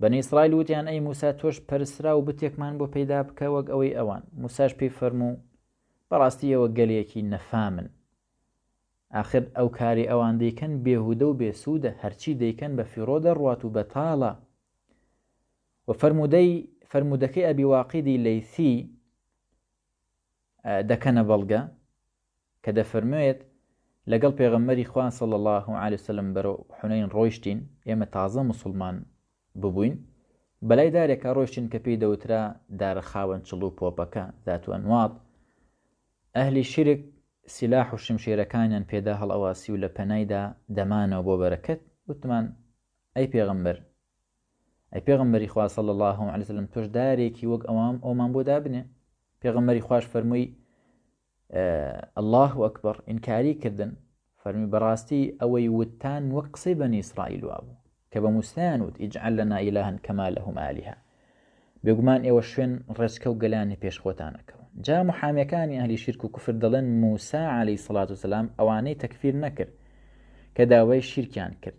بەنی ئیسرائیل وتیان، ئەی موسا تۆش پەرستراو و بتێکمان بۆ پەیدا بکە وەک ئەوەی ئەوان، موساش پێی فەرموو، بەڕاستی ئێوە گەلێکی نەفامن، ئاخر ئەو کارەی ئەوان دەیکەن بێهودە و بێ سوودە، هەرچی دەیکەن بە فیڕۆ دەڕوات و بەتاڵە. وە فەرموودەی فەرموودەکەی ئەبی واقیدی لەیثی دەکەنە بەڵگە، کە دەفەرموێت، لەگەڵ پێغەمبەری خوا صلی اللە علیە و سلم بەرەو حونەین ڕۆیشتین، ئێمە تازە موسڵمان ببووین، بەلای دارێکا ڕۆیشتین کە پێی دەوترا دارە خاوەن چڵ و پۆپەکە، ذات انواط، ئەهلی شرک سیلاح و شمشێرەکانیان پێدا هەڵئەواسی و لە پەنایدا دەمانەوە بۆ بەرەکەت، وتمان، ئەی پێغەمبەر، ئەی پێغەمبەری خوا صلی اللە علیە و سلم تۆش دارێکی وەک ئەوان ئەومان بۆ دابنێ، پێغەمبەری خواش فەرمووی، اللە اکبر ئینکاری کردن فەرمی بەڕاستی ئەوەی وتتان وەک قسەی بەنی ئیسرائیل وابوو کە بە موسایان وت ئیجعل لە نائیلهن کەما لەهم ئالیها بێگومان ئێوە شوێن ڕێچکە و گەلانی پێش خۆتانەکەون جا محامەکانی ئەهلی شیرک و کوفر دەڵێن موسا علی سڵات و سلام ئەوانەی تەکفیر نەکرد کە داوای شیرکیان کرد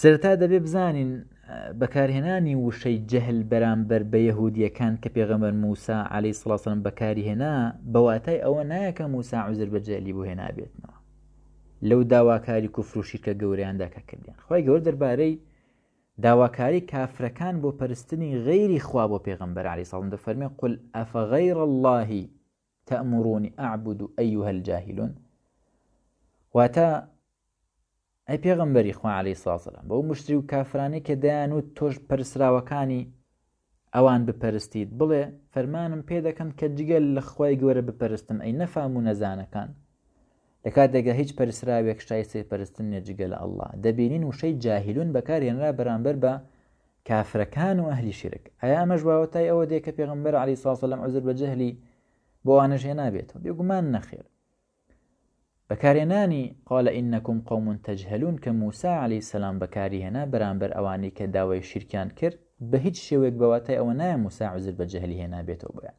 سەرەتا دەبێ بزانین بەکارهێنانی وشەی جەهل بەرامبەر بە یەهودیەکان کە پێغەمەر موسا عليهەی سڵاسن بەکاری هێنا بەواتای ئەوە نایەکە موسا عزر بە جەلی بۆ هێنابێتنەوە لەو داواکاری کوفروشی کە گەوریاندا کە کردیان خی گەور دەربارەی داواکاری کافرەکان بۆ پەرستنی غەیری خوا بۆ پێغمبەر علی ساڵم دەفەرمی قل ئەفغەیڕ اللهی تەئمورونی اعبد ایها الجاهلون واتە ئەی پێغمبەری خوا علی ساسەلام بەو مشتری و کافرانی کە دەیان و تۆش پرسراوەکانی ئەوان بپەرستیت بڵێ فەرمانم پێ دەکەن کە جگەل لە خۆی گەورە بپەرستم ئەی نەفام و نەزانەکان لەکاتێکدا هیچ پەرسراوێک شایستەی پەرستن نیە جگە لە اللە دەبینین وشەی جاهلون بەکارهێنرا بەرامبەر بە کافرەکان و ئەهلی شرک ئایا ئەمەش واوەتای ئەوە دێ کە پێغمبەر علی ساسە لەم عزر بە جەهلی بۆ ئەنەش هێنابێتەوە بێگومان نەخێر بەکارێنانی قالە ئینەکم قومون تەجهلون کە موسا علی سەسلام بەکاری هێنا بەرامبەر ئەوانی کە داوای شیرکیان کرد بە هیچ شێوەیەک بەواتای ئەوە نایە موسا عزر بە جەهلی هێنابێتەوە بۆیان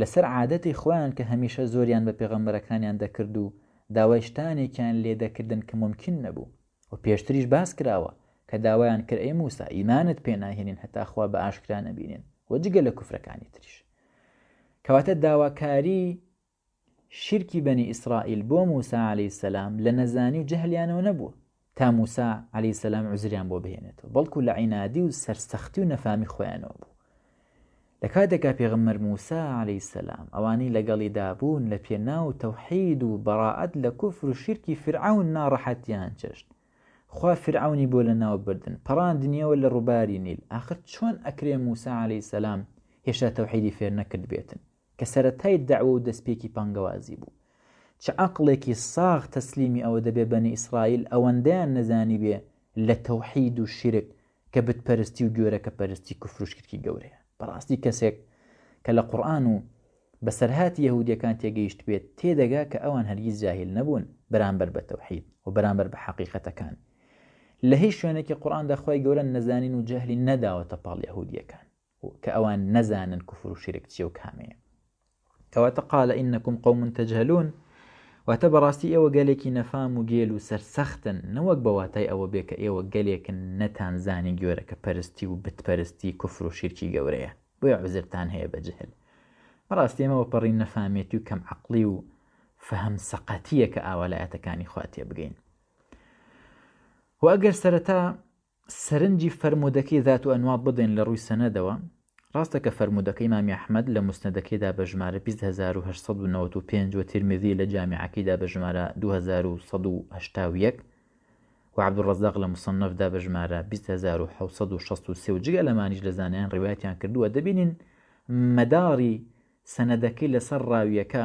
لەسەر عادەتی خۆیان کە هەمیشە زۆریان بە پێغەمبەرەکانیان دەکرد و داوای شتانێکیان لێ دەکردن کە مومکین نەبوو و پێشتریش باس کراوە کە داوایان کرد ئەی موسا ئیمانت پێ ناهێنین هەتا خوا بە ئاشکرا نەبینین و جگە لە کوفرەکانی تریش کەواتە داواکاری شیرکی بەنی ئیسرائیل بۆ موسا علیە سلام لە نەزانی و جەهلیانەوە نەبووە تا موسا علیە سلام عزریان بۆ بهێنێتەوە بەڵکو لە عینادی و سەرسەختی و نەفامی خۆیانەوە بوو لە کاتێکا پێغمەر موسا علیە سلام ئەوانی لەگەڵی دابوون لە پێناو تەوحید و بەڕائەت لە کوفر و شیرکی فرعون ناڕەحەتیان چەشت خوا فرعونی بۆ لە ناو بردن پەڕاندنیەوە لە ڕووباری نیل ئاخر چۆن ئەکرێ موسا علیە سلام هێشتا تەوحیدی فێر نەکرد بێتن کە سەرەتای دەعوە و دەستپێکی پانگەوازی بوو. چ عەقڵێکی ساغ تەسلیمی ئەوە دەبێ بەنی ئیسرائیل ئەوەندەیان نەزانیبێ لە تەوحید و شیرک کە بت پەرستی و گۆرەکە پەرستی کوفر و شرکی گەورەیە. بەڕاستی کەسێک کە لە قورئان و بەسەرهاتی یەهودیەکان تێگەیشتبێت تێدەگا کە ئەوان هەرگیز جاهیل نەبوون بەرامبەر بە تەوحید و بەرامبەر بە حەقیقەتەکان. لە هیچ شوێنێکی قورئاندا خوای گەورە نەزانین و جەهلی نەداوەتە پاڵ یەهودیەکان. کە ئەوان نەزانن کفر و شرک چیە و کامەیە کەواتە قالە ئینەکم قومن تەجهلون واتە بەڕاستی ئێوە گەلێکی نەفام و گێل و سەرسەختن نەوەک بە واتای ئەوە بێ کە ئێوە گەلێکن نەتان زانی گۆرەکە پەرستی و بتپەرستی کفر و شیرکی گەورەیە بۆیە عزرتان هەیە بە جهل بەڕاستی ئێمەوە پەڕی نەفامێتی و کەم عقلی و فەهم سەقەتیە کە ئاوالایەتەکانی خواتێ بگەین وەگەر سەرەتا سەرنجی فەرموودەکەی ذات انواط بدەین لە ڕووی سەنەدەوە، ڕاستە کە فەرموودەکەی ئیمامی ئەحمەد لە موسنەدەکەیدا بە ژمارە بیست هەزار و هەشت سەد و نەوەد و پێنج و تیرمیذی لە جامیعەکەیدا بە ژمارە دوو هەزار و سەد و هەشتا و یەک و عەبدولڕەزاق لە موصنفدا بە ژمارە بیست هەزار و حەوت سەد و شەست و سێ و جگە لەمانیش لە زانایان ڕیوایەتیان کردووە دەبینین مەداڕی سەنەدەکەی لەسەر ڕاوییەکە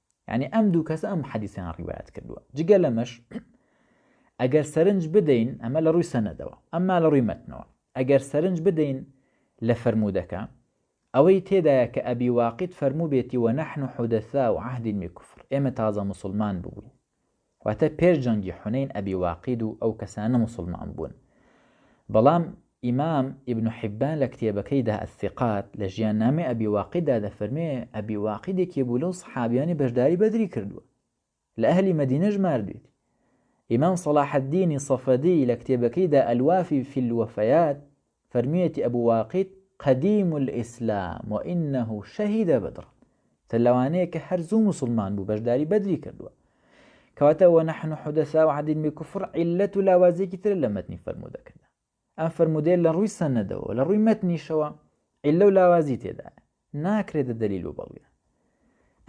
یعنی ئەم دوو کەسە ئەم حەدیسیان ڕیوایەت کردووە جگە لەمەش ئەگەر سەرنج بدەین ئەمە لە ڕووی سەنەدەوە ئەمما لە ڕووی مەتنەوە ئەگەر سەرنج بدەین لە فرەرمودەکە ئەوەی تێدایە کە ئەبی واقیت فەرموو بێتی وە نەحن و حودەسا و عهدین بکوفر ئێمە تازە مسلمان ببووین واتە پێش جەنگی حونەین ئەبی واقید و ئەو کەسانە موسڵمان بوون بەڵام ئیمام ئیبن حیبان لە کتێبەکەیدا ئەسیقات لە ژیان نامی ئەبی واقیدا دەفەرمێ ئەبی واقیدێکی بوو لەو سحابیانی بەشداری بەدری کردووە لە ئەهلی مەدینەش ماردوێت ئیمام صلاح الدینی صفدی لە کتێبەکەیدا ئەلوافی فی الوفیات فەرموویەتی ئەبو واقید، قدیم الاسلام و انه شهد بدرا، تە لەوانەیە کە هەر زوو موسڵمان بوو بەشداری بەدری کردووە. کەواتە و نحن حدثاء عهد بکفر علەت و لاوازیەکی ترە لە مەتنی فەرموودەکەدا. ئەم فەرموودەیە لە ڕووی سەنەدەوە لە ڕووی مەتنیشەوە علە و لاوازی تێدایە. ناکرێتە دەلیل و بەڵگە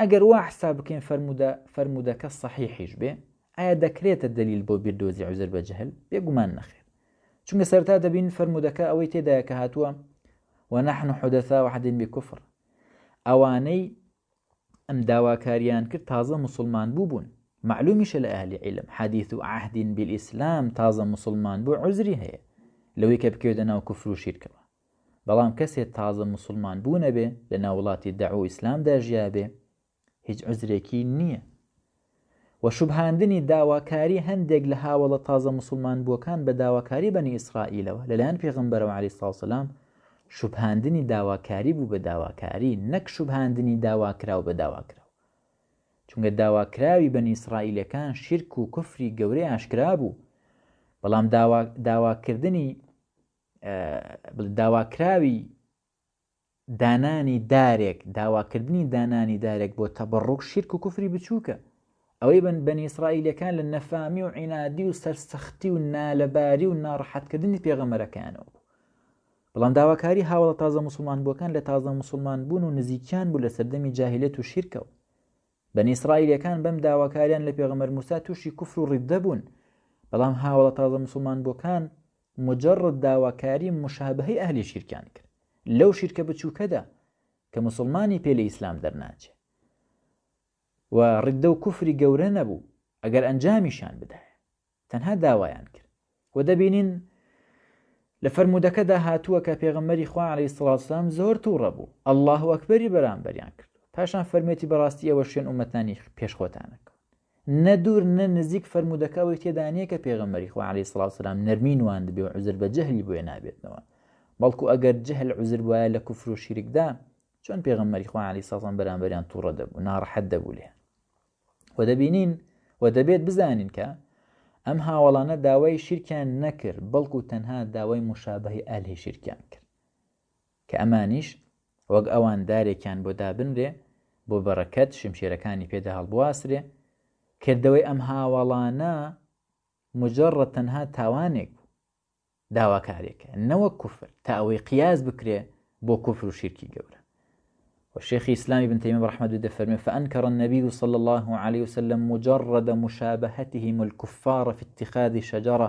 ئەگەر وا حساب بکەین فەرموودە فەرموودەکە صحیحیش بێ ئایا دەکرێتە دەلیل بۆ بیردۆزی عزر بە جهل بێگومان نەخێت چونکە سەرتا دەبین فەرموودەکە ئەوەی تێدایە کە هاتووە ونحن حدثا وحدین بکفر ئەوانەی ئەم داواکاریان کرد تازە مسلمان بوو بوون معلومیشە لە ئەهلی عیلم حەدیث و عهدین بالئیسلام تازە مسلمان بوو عزری هەیە لەوەی کە بکەوێتە ناو کفر و شیرکەوە بەڵام کەسێ تازە موسوڵمان بوونەبێ لەناو وڵاتی دەعوە و ئیسلامدا ژیابێ هیچ عوزرێکی نییە و شوبهاندنی داواکاری هەندێک لە هاوەڵە تازە موسوڵمان بووەکان بە داواکاری بەنی ئیسرائیلەوە لەلایەن پێغمبەرەوە علی ساسەلام شوبهاندنی داواکاری بوو بە داواکاری نەک شوبهاندنی داواکراو بە داواکراو چونگە داواکراوی بەنی ئیسرائیلەکان شیرک و کفری گەورەی ئاشکرا بوو بەڵام داواکردنی داواکراوی دانانی دارێک داواکردنی دانانی دارێک بۆ تەبڕوک شیرک و کوفری بچووکە ئەوەی بن بەن ئیسرائیلەکان لە نەفامی و عینادی و سەرسەختی و نالەباری و ناڕحەتکردنی پێغەمەرەکانەوە بوو بەڵام داواکاری هاوڵە تازە مسلمان بووەکان لە تازە مسلمان بوون و نزیکیان بوو لە سەردەمی جاهلێت و شیرکەوە بەن ئیسرائیلەکان بەم داواکاریان لە پێغەمەر موسا تووشی کوفر و ڕیددە بوون بەڵام هاوڵە تازە مسلمان بووەکان مجرد داواکاری مشابهی ئەهلی شیرکیان کرد لەو شیرکە بچووکەدا کە مسلمانی پێ لە ئیسلام دەرناچێ و ڕدە و کوفری گەورە نەبوو ئەگەر ئەنجامیشان بدایە تەنها داوایان کرد و دەبینین لە فەرمودەکەدا هاتووە کە پێغەمەری خوا عليه سڵاسلام زۆر تووڕە بوو ئەله ئەکبەری بەرامبەریان کرد پاشان فەرمێتی بەڕاستی ئەوە شوێن ومەتانی پێشخۆتانەکە نە دوور نە نزیک فەرموودەکە ئەوەی تێدا نییە کە پێغەمبەری خوا عەلەیهی سڵاو سەلام نەرمی نواندبێ و عوزر بە جەهلی بۆیە نابێتنەوە بەڵکو ئەگەر جەهل عوزر بوایە لە کوفر و شیرکدا چۆن پێغەمبەری خوا عەلەیهی سڵاو سەلام بەرامبەریان تووڕە دەبوو ناڕەحەت دەبوو لێ و دەبینین و دەبێت بزانین کە ئەم هاوڵانە داوای شیرکیان نەکرد بەڵکو تەنها داوای مشابهی ئەهلی شیرکیان کرد کە ئەمانیش وەک ئەوان دارێکیان بۆ دابنرێ، بۆ بەڕەکەت شمشێرەکانی پێدا هەڵبواسرێ، کردەوەی ئەم هاوەڵانە موجەڕەد تەنها تاوانێک بوو، داواکارێکە، نەوەک کوفر، تا ئەوەی قیاس بکرێ بۆ کوفر و شیرکی گەورە. و شێخی ئیسلام ابن تەیمیە بەڕەحمەت و دەفەرمێ فأنکر النبی صلی الله علیه وسلم مجرد مشابهتهم الكفار في اتخاذ شجرة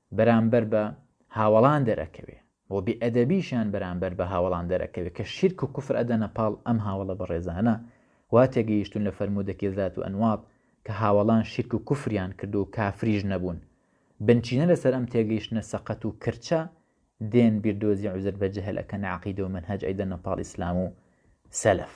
بەرامبەر بە هاوەڵان دەرئەکەوێ و بێ ئەدەبیشان بەرامبەر بە هاوەڵان دەرئەکەوێ کە شیرک و کوفر ئەدەنە پاڵ ئەم هاوەڵە بەڕێزانە وا تێگەیشتون لە فەرموودەکەی ذات و ئەنواط کە هاوەڵان شیرک و کوفریان کردووە و کافریش نەبوون بنچینە لەسەر ئەم تێگەیشتنە سەقەت و کرچە دێن بیردۆزی عوزر بە جەهل ئەکەن عەقیدە و مەنهەج ئەیدەنە پاڵ ئیسلام و سەلەف.